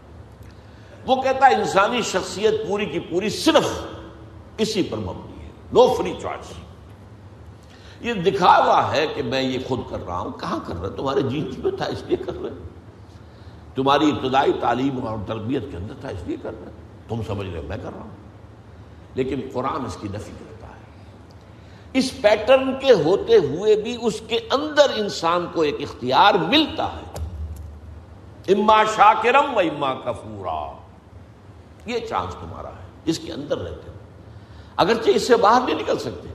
وہ کہتا ہے انسانی شخصیت پوری کی پوری صرف اسی پر مبنی ہے۔ نو فری چوائس یہ دکھاوا ہے کہ میں یہ خود کر رہا ہوں۔ کہاں کر رہا تمہارے جینس میں تھا، اس لیے کر رہے تمہاری ابتدائی تعلیم اور تربیت کے اندر تھا، اس لیے کر رہے تم سمجھ رہے میں کر رہا ہوں۔ لیکن قرآن اس کی نفی کرتا ہے۔ اس پیٹرن کے ہوتے ہوئے بھی اس کے اندر انسان کو ایک اختیار ملتا ہے۔ اما شاکرم و اما کفورا۔ یہ چانس تمہارا ہے، اس کے اندر رہتے ہو اگرچہ اس سے باہر نہیں نکل سکتے،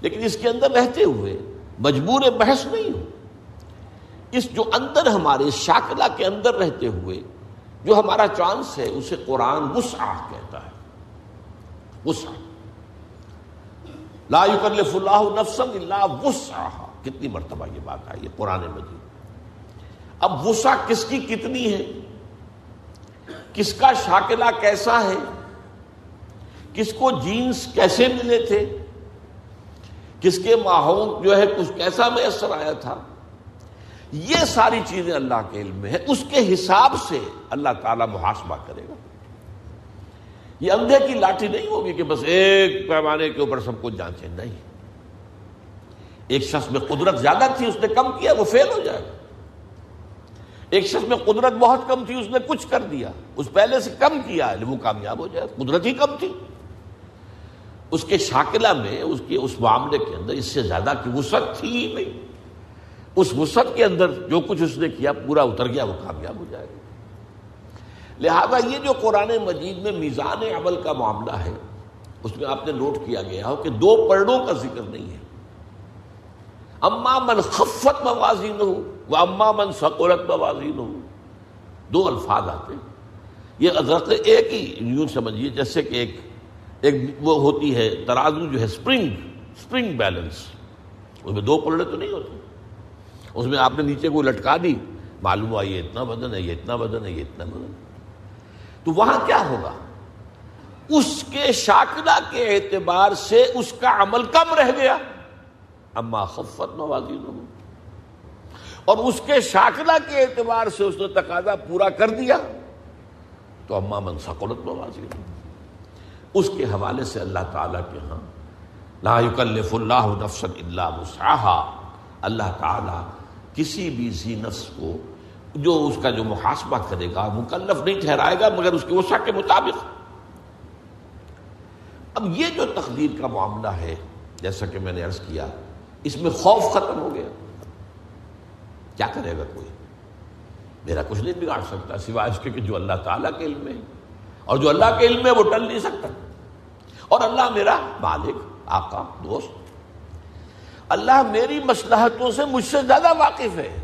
لیکن اس کے اندر رہتے ہوئے مجبور بحث نہیں ہو۔ اس جو اندر ہمارے شاکلہ کے اندر رہتے ہوئے جو ہمارا چانس ہے، اسے قرآن وسعہ کہتا ہے۔ وسعہ۔ لا یکلف اللہ نفسا الا وسعہ۔ کتنی مرتبہ یہ بات آئی ہے قرآن مجید۔ اب وسع کس کی کتنی ہے؟ کس کا شاکلہ کیسا ہے؟ کس کو جینس کیسے ملے تھے؟ کس کے ماحول جو ہے، کچھ کیسا میسر آیا تھا؟ یہ ساری چیزیں اللہ کے علم میں ہے اس کے حساب سے اللہ تعالی محاسبہ کرے گا۔ یہ اندھے کی لاٹھی نہیں ہوگی کہ بس ایک پیمانے کے اوپر سب کچھ جانچے۔ نہیں۔ ایک شخص میں قدرت زیادہ تھی، اس نے کم کیا، وہ فیل ہو جائے۔ گا ایک شخص میں قدرت بہت کم تھی، اس نے کچھ کر دیا۔ اس پہلے سے کم کیا ہے وہ کامیاب ہو جائے۔ قدرت ہی کم تھی۔ اس کے شاکلہ میں، اس کے، اس معاملے کے اندر اس سے زیادہ کی وسعت تھی ہی نہیں۔ اس وسعت کے اندر جو کچھ اس نے کیا، پورا اتر گیا، وہ کامیاب ہو جائے گا۔ لہذا یہ جو قرآن مجید میں میزان عمل کا معاملہ ہے، اس میں آپ نے نوٹ کیا گیا ہو کہ دو پرڑوں کا ذکر نہیں ہے۔ اما من خفت موازین ہو وہ اما من سکولت موازین ہو دو الفاظ آتے یہ حضرت ایک ہی، یوں سمجھیے، جیسے کہ ایک ایک وہ ہوتی ہے، ترازو جو ہے اسپرنگ اسپرنگ بیلنس۔ اس میں دو پلڑے تو نہیں ہوتے۔ اس میں آپ نے نیچے کو لٹکا دی؟ معلوم ہوا یہ اتنا بدن ہے، یہ اتنا بدن ہے، یہ اتنا بدن تو وہاں کیا ہوگا؟ اس کے شاکلہ کے اعتبار سے اس کا عمل کم رہ گیا۔ اما خفت موازی اور اس کے شاکلہ کے اعتبار سے اس نے تقاضا پورا کر دیا۔ تو اما من سکولت موازی اس کے حوالے سے اللہ تعالیٰ کے ہاں لا یکلف اللہ نفس اللہ وسعها اللہ تعالیٰ کسی بھی ذی نفس کو جو اس کا جو محاسبہ کرے گا، مکلف نہیں ٹھہرائے گا، مگر اس کے وسع کے مطابق۔ اب یہ جو تقدیر کا معاملہ ہے، جیسا کہ میں نے عرض کیا، اس میں خوف ختم ہو گیا۔ کیا کرے گا کوئی؟ میرا کچھ نہیں بگاڑ سکتا، سوائے اس کے کہ جو اللہ تعالیٰ کے علم ہے۔ اور جو اللہ کے علم ہے، وہ ٹل نہیں سکتا۔ اور اللہ میرا مالک، آقا، دوست اللہ میری مسلحتوں سے مجھ سے زیادہ واقف ہے۔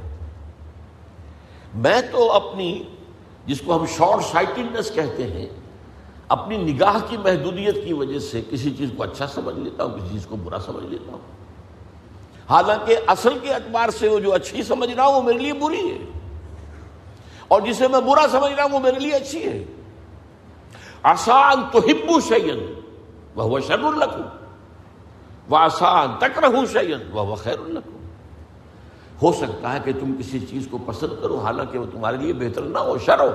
میں تو اپنی، جس کو ہم شارٹ سائٹڈنس کہتے ہیں، اپنی نگاہ کی محدودیت کی وجہ سے کسی چیز کو اچھا سمجھ لیتا ہوں، کسی چیز کو برا سمجھ لیتا ہوں۔ حالانکہ اصل کے اعتبار سے وہ جو اچھی سمجھ رہا ہوں وہ میرے لیے بری ہے۔ اور جسے میں برا سمجھ رہا ہوں وہ میرے لیے اچھی ہے۔ آسان تو ہبو شعین وہ شر القو آسان تک رہو شعین وہ خیر القو ہو سکتا ہے کہ تم کسی چیز کو پسند کرو، حالانکہ وہ تمہارے لیے بہتر نہ ہو، شر ہو۔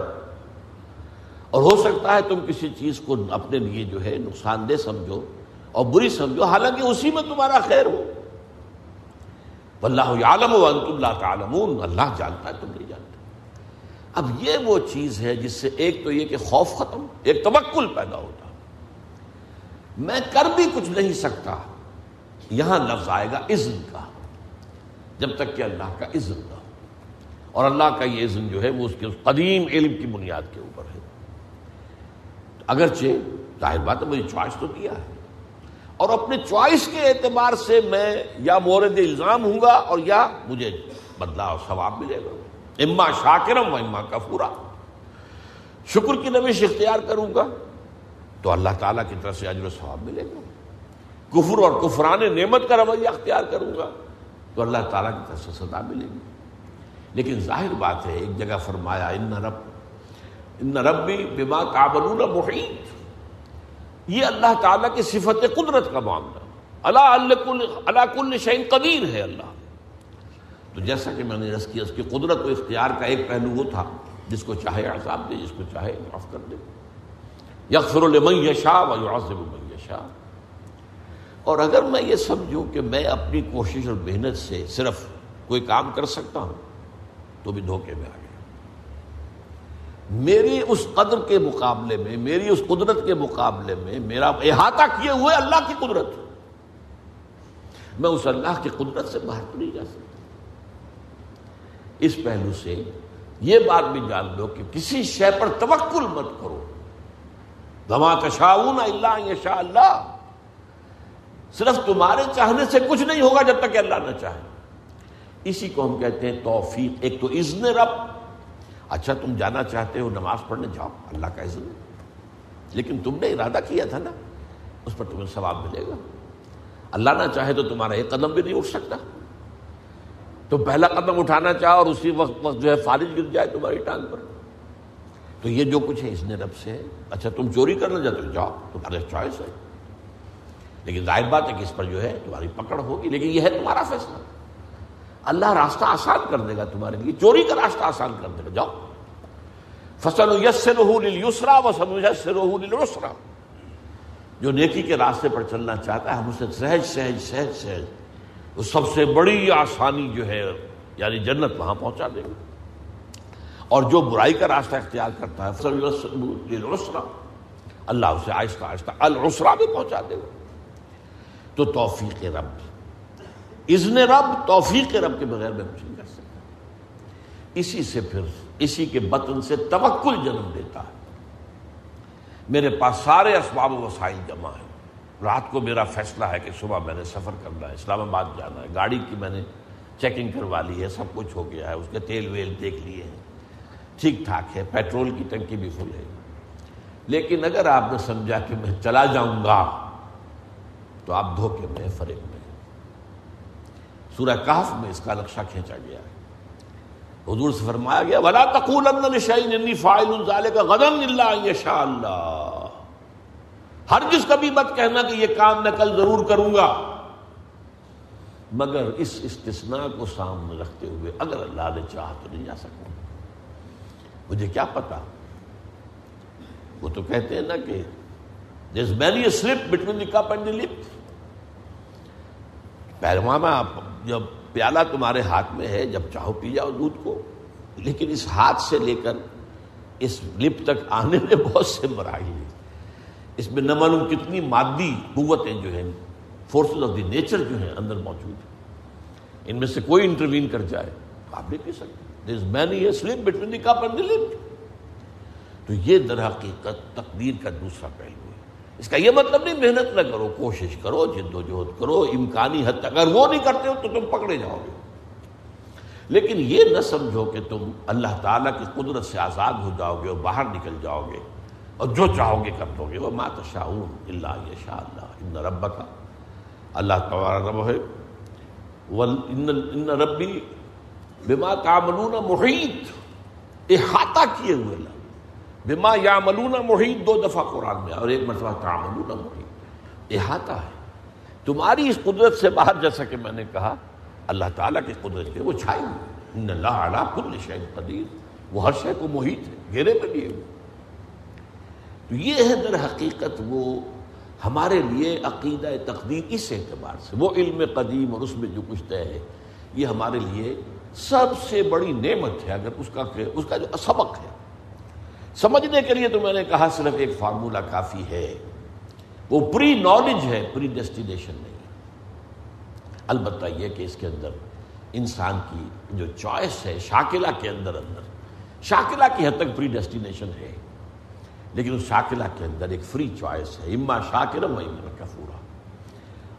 اور ہو سکتا ہے تم کسی چیز کو اپنے لیے جو ہے نقصان دہ سمجھو اور بری سمجھو، حالانکہ اسی میں تمہارا خیر ہو۔ اللہ عالم و انت اللہ تعالمون اللہ جانتا ہے، تم نہیں جانتا اب یہ وہ چیز ہے جس سے ایک تو یہ کہ خوف ختم، ایک توکل پیدا ہوتا۔ میں کر بھی کچھ نہیں سکتا۔ یہاں لفظ آئے گا اذن کا، جب تک کہ اللہ کا اذن نہ ہو۔ اور اللہ کا یہ اذن جو ہے وہ اس کے قدیم علم کی بنیاد کے اوپر ہے۔ اگرچہ ظاہر بات ہے، مجھے چوائس تو دیا ہے۔ اور اپنے چوائس کے اعتبار سے میں یا مورد الزام ہوں گا اور یا مجھے بدلا اور ثواب ملے گا۔ اما شاکرم و اما کفورا۔ شکر کی نوش اختیار کروں گا تو اللہ تعالیٰ کی طرف سے اجر و ثواب ملے گا۔ کفر اور کفران نعمت کا رویہ اختیار کروں گا، تو اللہ تعالیٰ کی طرف سے سزا ملے گی۔ لیکن ظاہر بات ہے، ایک جگہ فرمایا، ان رب، ان ربی بما کابل محیط۔ یہ اللہ تعالیٰ کی صفت قدرت کا معاملہ۔ اللہ اللہ کل شعین قدیر ہے اللہ۔ تو جیسا کہ میں نے رس کیا، اس کی قدرت و اختیار کا ایک پہلو وہ تھا، جس کو چاہے عذاب دے، جس کو چاہے معاف کر دے۔ یکفر لمن یشا و یعذب من یشا اور اگر میں یہ سمجھوں کہ میں اپنی کوشش اور محنت سے صرف کوئی کام کر سکتا ہوں، تو بھی دھوکے میں آ گیا۔ میری اس قدر کے مقابلے میں، میری اس قدرت کے مقابلے میں، میرا احاطہ کیے ہوئے اللہ کی قدرت۔ میں اس اللہ کی قدرت سے باہر تو نہیں جا سکتا۔ اس پہلو سے یہ بات بھی جان لو کہ کسی شے پر توکل مت کرو۔ دما کشاؤن اللہ شاء اللہ صرف تمہارے چاہنے سے کچھ نہیں ہوگا جب تک کہ اللہ نہ چاہے۔ اسی کو ہم کہتے ہیں توفیق۔ ایک تو اذن رب۔ اچھا تم جانا چاہتے ہو نماز پڑھنے، جاؤ۔ اللہ کا اذن لیکن تم نے ارادہ کیا تھا نا، اس پر تمہیں ثواب ملے گا۔ اللہ نہ چاہے تو تمہارا ایک قدم بھی نہیں اٹھ سکتا۔ تو پہلا قدم اٹھانا چاہو اور اسی وقت وقت جو ہے فارج گر جائے تمہاری ٹانگ پر۔ تو یہ جو کچھ ہے اس نے رب سے اچھا تم چوری کرنا چاہتے ہو۔ جاؤ، تمہارے چوائس ہے۔ لیکن ظاہر بات ہے کہ اس پر جو ہے تمہاری پکڑ ہوگی، لیکن یہ ہے تمہارا فیصلہ۔ اللہ راستہ آسان کر دے گا تمہارے لیے، چوری کا راستہ آسان کر دے گا۔ جاؤ۔ فصل یس سے جو نیکی کے راستے پر چلنا چاہتا ہے، ہم اسے سہج سہج سہج سہج۔ وہ سب سے بڑی آسانی جو ہے یعنی جنت وہاں پہنچا دے گا۔ اور جو برائی کا راستہ اختیار کرتا ہے اللہ اسے آہستہ آہستہ الرسرا بھی پہنچا دے گا۔ تو توفیق رب ازن رب توفیق رب کے بغیر میں کچھ نہیں کر سکتا اسی سے پھر، اسی کے بطن سے توکل جنم دیتا ہے۔ میرے پاس سارے اسباب و وسائل جمع ہیں۔ رات کو میرا فیصلہ ہے کہ صبح میں نے سفر کرنا ہے، اسلام آباد جانا ہے۔ گاڑی کی میں نے چیکنگ کروا لی ہے، سب کچھ ہو گیا ہے۔ اس کے تیل ویل دیکھ لیے ہیں۔ ٹھیک ٹھاک ہے، پیٹرول کی ٹنکی بھی فل ہے۔ لیکن اگر آپ نے سمجھا کہ میں چلا جاؤں گا تو آپ دھوکے میں، فریب میں۔ سورہ کہف میں اس کا نقشہ کھینچا گیا ہے۔ حضور سے فرمایا گیا، ولا تقول کا غدم اللہ شاء اللہ ہر جس کبھی مت کہنا کہ یہ کام میں کل ضرور کروں گا۔ مگر اس استثناء کو سامنے رکھتے ہوئے اگر اللہ نے چاہ تو نہیں جا سکتا۔ مجھے کیا پتا وہ تو کہتے ہیں نا کہ this many a slip between the cup and the lip پہلوانا جب پیالہ تمہارے ہاتھ میں ہے، جب چاہو پی جاؤ دودھ کو۔ لیکن اس ہاتھ سے لے کر اس لپ تک آنے میں بہت سے مراحل ہیں۔ اس میں نہ معلوم کتنی مادی قوتیں جو ہیں فورسز آف دی نیچر جو ہیں اندر موجود ہیں۔ ان میں سے کوئی انٹروین کر جائے، آپ نہیں پی سکتے many slip between the cup and the lip تو یہ در حقیقت تقدیر کا دوسرا پہلو اس کا یہ مطلب نہیں، محنت نہ کرو، کوشش کرو، جد و جہد کرو، امکانی حد تک۔ اگر وہ نہیں کرتے ہو تو تم پکڑے جاؤ گے۔ لیکن یہ نہ سمجھو کہ تم اللہ تعالیٰ کی قدرت سے آزاد ہو جاؤ گے اور باہر نکل جاؤ گے اور جو چاہو گے کر دو گے۔ وہ مات شاہ اللہ شاء اللہ۔ ان رب کا اللہ تعالیٰ رب ہے۔ ان ربی بما تعملون محیط۔ احاطہ کیے ہوئے اللہ۔ بما یا ملونا محیط، دو دفعہ قرآن میں اور ایک مرتبہ تعملون محیط۔ احاطہ ہے۔ تمہاری اس قدرت سے باہر، جیسا کہ میں نے کہا، اللہ تعالیٰ کی قدرت ہے وہ چھائی ہوئی ان اللہ علیہ کل شہد قدیر۔ وہ ہر شے کو محیط ہے، گھیرے میں لیے تو یہ ہے در حقیقت وہ ہمارے لیے عقیدہ تقدیر اس اعتبار سے، وہ علم قدیم اور اس میں جو کچھ طے ہے، یہ ہمارے لیے سب سے بڑی نعمت ہے۔ اگر اس کا اس کا جو سبق ہے سمجھنے کے لیے تو میں نے کہا صرف ایک فارمولہ کافی ہے۔ وہ پری نالج ہے، پری ڈیسٹینیشن نہیں۔ البتہ یہ کہ اس کے اندر انسان کی جو چوائس ہے، شاکلہ کے اندر اندر۔ شاکلہ کی حد تک پری ڈیسٹینیشن ہے۔ لیکن اس شاکلہ کے اندر ایک فری چوائس ہے۔ اما شاکرم اما کفورا۔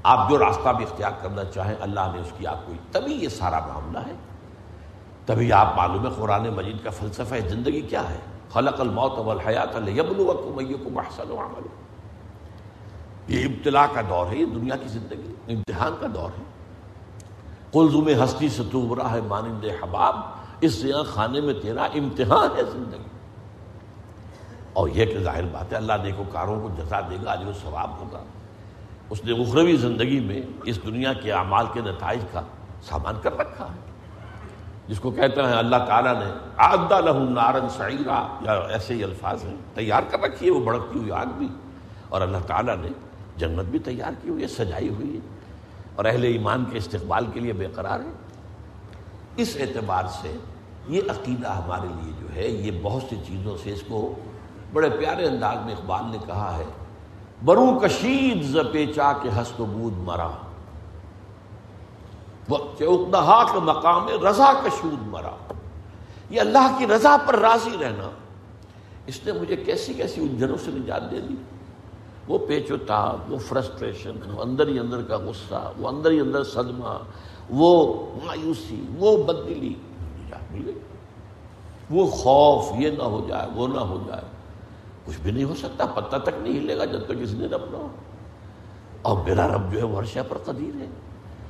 آپ جو راستہ بھی اختیار کرنا چاہیں، اللہ نے اس کی آپ کو تبھی یہ سارا معاملہ ہے۔ تبھی آپ معلوم ہے قرآن مجید کا فلسفہ زندگی کیا ہے؟ خلق الموت والحیات لیبلوکم ایکم احسن عمل یہ ابتلا کا دور ہے، یہ دنیا کی زندگی، امتحان کا دور ہے۔ قلزم ہستی سے تو ہے، مانند حباب، اس زیاں خانے میں تیرا امتحان ہے زندگی۔ اور یہ کہ ظاہر بات ہے، اللہ دیکھو کاروں کو جزا دے گا جو ثواب ہوگا۔ اس نے اخروی زندگی میں اس دنیا کے اعمال کے نتائج کا سامان کر رکھا ہے۔ جس کو کہتے ہیں اللہ تعالیٰ نے آدہ لہم نارن سعیرہ یا ایسے ہی الفاظ ہیں۔ تیار کر رکھی ہے وہ بڑھتی ہوئی آگ بھی۔ اور اللہ تعالیٰ نے جنت بھی تیار کی ہوئی ہے، سجائی ہوئی ہے۔ اور اہل ایمان کے استقبال کے لیے بے قرار ہے اس اعتبار سے یہ عقیدہ ہمارے لیے جو ہے، یہ بہت سی چیزوں سے اس کو بڑے پیارے انداز میں اقبال نے کہا ہے برو کشید ز پیچا کے ہست و بود مرا۔ کے مقام رضا کشود مرا۔ یہ اللہ کی رضا پر راضی رہنا۔ اس نے مجھے کیسی کیسی الجھنوں سے نجات دے دی؟ وہ پیچ و تاب، وہ فرسٹریشن، وہ اندر ہی اندر کا غصہ، وہ اندر ہی اندر صدمہ، وہ مایوسی، وہ بدلی نجات مل گئی۔ وہ خوف، یہ نہ ہو جائے، وہ نہ ہو جائے۔ کچھ بھی نہیں ہو سکتا، پتہ تک نہیں ہلے گا جب تک اس نے رب نہ ہو۔ اور میرا رب جو ہے وہ ہر پر قدیر ہے۔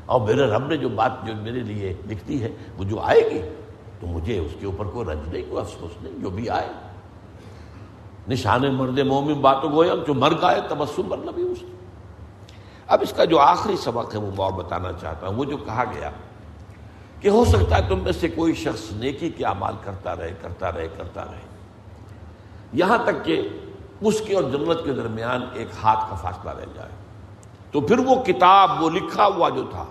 اور میرے رب نے جو بات جو میرے لیے لکھتی ہے وہ جو آئے گی، تو مجھے اس کے اوپر کوئی رنج نہیں، کوئی افسوس نہیں، جو بھی آئے۔ نشان مرد مومن باتوں گویا جو مر گئے تبسم مرنا بھی اس۔ اب اس کا جو آخری سبق ہے، وہ اور بتانا چاہتا ہوں، وہ جو کہا گیا کہ ہو سکتا ہے تم میں سے کوئی شخص نیکی کے اعمال کرتا رہے کرتا رہے کرتا رہے۔ یہاں تک کہ اس کے اور جنت کے درمیان ایک ہاتھ کا فاصلہ رہ جائے۔ تو پھر وہ کتاب، وہ لکھا ہوا جو تھا،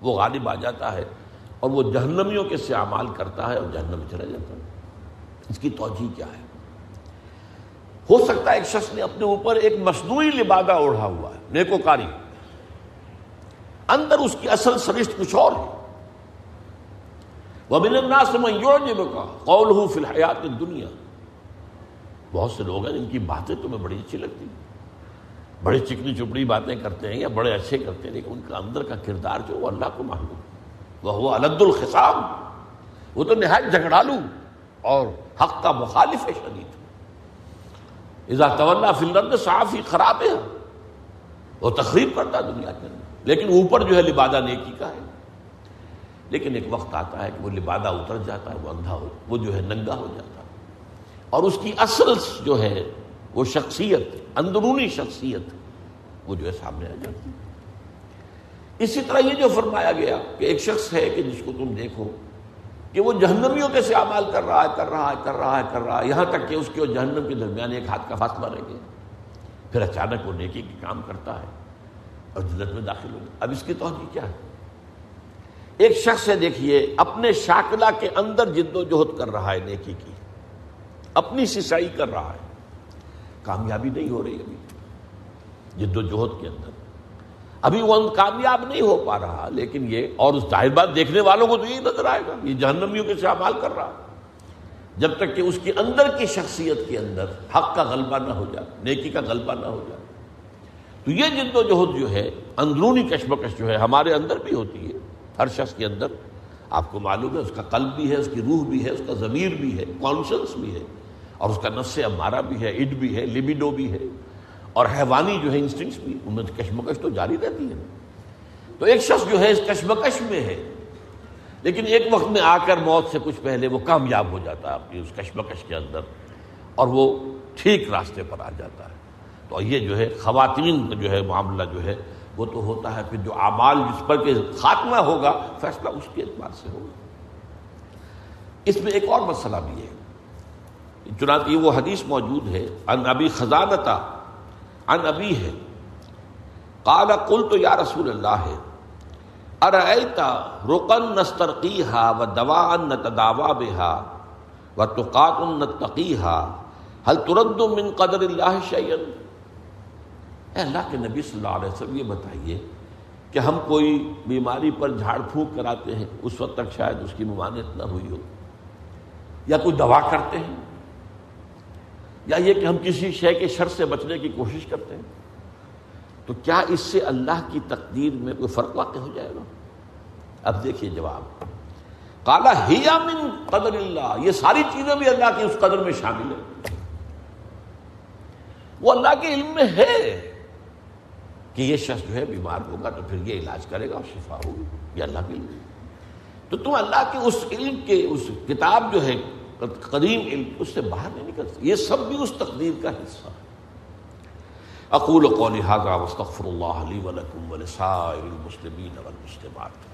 وہ غالب آ جاتا ہے اور وہ جہنمیوں کے سے اعمال کرتا ہے اور جہنم میں چلا جاتا ہے۔ اس کی توجہ کیا ہے؟ ہو سکتا ہے ایک شخص نے اپنے اوپر ایک مصنوعی لبادہ اوڑھا ہوا ہے، نیکوکاری۔ اندر اس کی اصل سرشت کچھ اور ہے۔ وہ ملنا سے میں کا قول ہوں فی الحیات دنیا بہت سے لوگ ہیں، ان کی باتیں تمہیں بڑی اچھی لگتی بڑے چکنی چپڑی باتیں کرتے ہیں یا بڑے اچھے کرتے ہیں، لیکن ان کا اندر کا کردار جو وہ اللہ کو معلوم وہ ہوا الد الخصام، وہ تو نہایت جھگڑالو اور حق کا مخالف ہے شدید۔ اذا طلّہ فلرد صاف ہی خراب ہے وہ تقریب کرتا دنیا کے اندر۔ لیکن اوپر جو ہے لبادہ نیکی کا ہے۔ لیکن ایک وقت آتا ہے کہ وہ لبادہ اتر جاتا ہے، وہ اندھا ہو، وہ جو ہے ننگا ہو جاتا ہے۔ اور اس کی اصل جو ہے وہ شخصیت اندرونی شخصیت وہ جو ہے سامنے آ جاتی اسی طرح یہ جو فرمایا گیا کہ ایک شخص ہے کہ جس کو تم دیکھو کہ وہ جہنمیوں کے سے اعمال کر رہا ہے، کر رہا ہے، کر رہا ہے، کر رہا ہے۔ یہاں تک کہ اس کے اور جہنم کے درمیان ایک ہاتھ کا فاصلہ رہ گیا۔ پھر اچانک وہ نیکی کے کام کرتا ہے اور جنت میں داخل ہو گیا۔ اب اس کی توجہ کیا ہے؟ ایک شخص ہے، دیکھیے، اپنے شاکلہ کے اندر جد و جہد کر رہا ہے، نیکی کی۔ اپنی سچائی کر رہا ہے۔ کامیابی نہیں ہو رہی ابھی۔ جد و جہد کے اندر۔ ابھی وہ کامیاب نہیں ہو پا رہا، لیکن یہ اور اس ظاہر بات دیکھنے والوں کو تو یہی نظر آئے گا، یہ جہنمیوں کے شامال کر رہا۔ جب تک کہ اس کی اندر کی شخصیت کے اندر حق کا غلبہ نہ ہو جائے، نیکی کا غلبہ نہ ہو جائے۔ تو یہ جد و جہد جو ہے، اندرونی کشمکش جو ہے، ہمارے اندر بھی ہوتی ہے۔ ہر شخص کے اندر۔ آپ کو معلوم ہے، اس کا قلب بھی ہے، اس کی روح بھی ہے، اس کا ضمیر بھی ہے کانشنس بھی ہے۔ اور اس کا نس امارا بھی ہے اڈ بھی ہے لبیڈو بھی ہے۔ اور حیوانی جو ہے انسٹنگس بھی، ان میں کشمکش تو جاری رہتی ہے۔ تو ایک شخص جو ہے اس کشمکش میں ہے، لیکن ایک وقت میں آ کر موت سے کچھ پہلے وہ کامیاب ہو جاتا ہے اپنی اس کشمکش کے اندر، اور وہ ٹھیک راستے پر آ جاتا ہے۔ تو یہ جو ہے، خواتین کا جو ہے معاملہ جو ہے، وہ تو ہوتا ہے، پھر جو اعمال جس پر کہ خاتمہ ہوگا، فیصلہ اس کے اعتبار سے ہوگا۔ اس میں ایک اور مسئلہ بھی ہے۔ چنانچہ وہ حدیث موجود ہے ان ابی خزانتا ان ابی ہے۔ کالا کل تو یا رسول اللہ ہے ارتا رکن نسترقی ہا و دوا نہ تداوا بے ہا و تقات نہ تقی ہا حل ترد من قدر اللہ شعین اے اللہ کے نبی صلی اللہ علیہ وسلم، یہ بتائیے کہ ہم کوئی بیماری پر جھاڑ پھونک کراتے ہیں، اس وقت تک شاید اس کی ممانعت نہ ہوئی ہو۔ یا کوئی دوا کرتے ہیں؟ یا یہ کہ ہم کسی شے کے شر سے بچنے کی کوشش کرتے ہیں، تو کیا اس سے اللہ کی تقدیر میں کوئی فرق واقع ہو جائے گا؟ اب دیکھیے جواب۔ کالا ہی من قدر اللہ۔ یہ ساری چیزیں بھی اللہ کی اس قدر میں شامل ہیں۔ وہ اللہ کے علم میں ہے کہ یہ شخص جو ہے بیمار ہوگا تو پھر یہ علاج کرے گا اور شفا ہوگی، یہ اللہ کے علم تو تم اللہ کے اس علم کے، اس کتاب جو ہے قدیم علم اس سے باہر نہیں نکل سکتے یہ سب بھی اس تقدیر کا حصہ ہے۔ اقول قولی هذا واستغفر الله لي ولكم ولسائر المسلمين والمسلمات